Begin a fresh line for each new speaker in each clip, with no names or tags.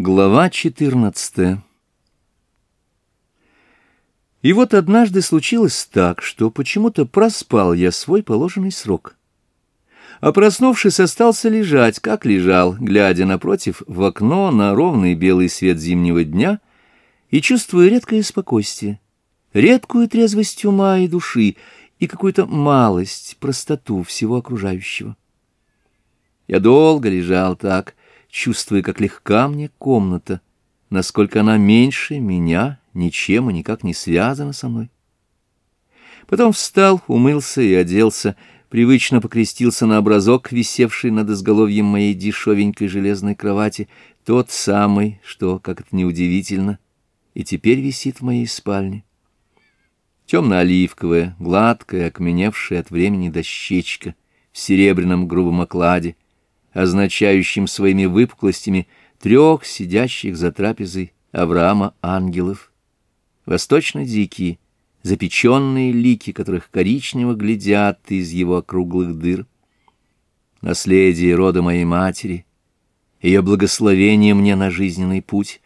Глава 14 И вот однажды случилось так, что почему-то проспал я свой положенный срок. А проснувшись, остался лежать, как лежал, глядя напротив в окно на ровный белый свет зимнего дня и чувствуя редкое спокойствие, редкую трезвость ума и души и какую-то малость, простоту всего окружающего. Я долго лежал так, чувствуя, как легка мне комната, насколько она меньше меня, ничем и никак не связана со мной. Потом встал, умылся и оделся, привычно покрестился на образок, висевший над изголовьем моей дешевенькой железной кровати, тот самый, что, как это неудивительно, и теперь висит в моей спальне. Темно-оливковая, гладкая, окаменевшая от времени дощечка в серебряном грубом окладе — означающим своими выпуклостями трех сидящих за трапезой Авраама ангелов. Восточно-дикие, запеченные лики, которых коричнево глядят из его округлых дыр. Наследие рода моей матери, ее благословение мне на жизненный путь,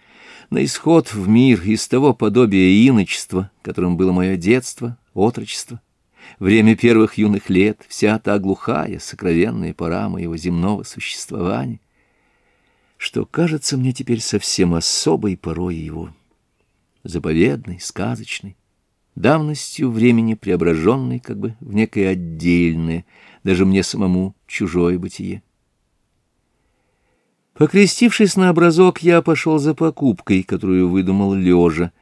на исход в мир из того подобия иночества, которым было мое детство, отрочество — время первых юных лет, вся та глухая, сокровенная пора моего земного существования, что кажется мне теперь совсем особой порой его, заповедной, сказочной, давностью времени преображенной как бы в некое отдельное, даже мне самому чужое бытие. Покрестившись на образок, я пошел за покупкой, которую выдумал лежа.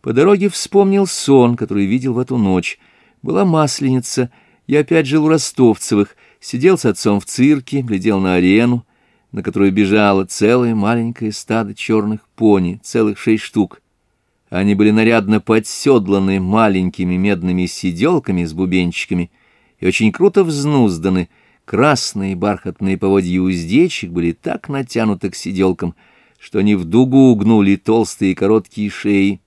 По дороге вспомнил сон, который видел в эту ночь — была масленица, я опять жил у ростовцевых, сидел с отцом в цирке, глядел на арену, на которую бежало целое маленькое стадо черных пони, целых шесть штук. Они были нарядно подседланы маленькими медными сиделками с бубенчиками и очень круто взнузданы. Красные бархатные поводья уздечек были так натянуты к сиделкам, что они в дугу угнули толстые короткие шеи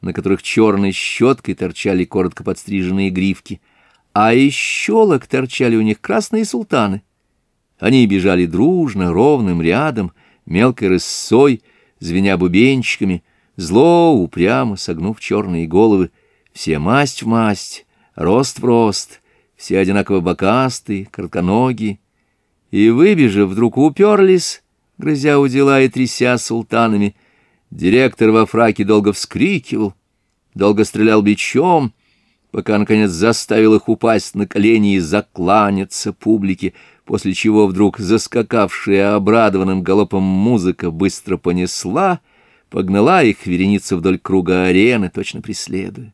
на которых черной щеткой торчали коротко подстриженные гривки, а из щелок торчали у них красные султаны. Они бежали дружно, ровным рядом, мелкой рысцой, звеня бубенчиками, зло, упрямо согнув черные головы. Все масть в масть, рост в рост, все одинаково бокастые, коротконогие. И, выбежав, вдруг уперлись, грызя удила и тряся султанами, Директор во фраке долго вскрикивал, долго стрелял бичом, пока, наконец, заставил их упасть на колени и закланяться публике, после чего вдруг заскакавшая обрадованным галопом музыка быстро понесла, погнала их вереница вдоль круга арены, точно преследуя.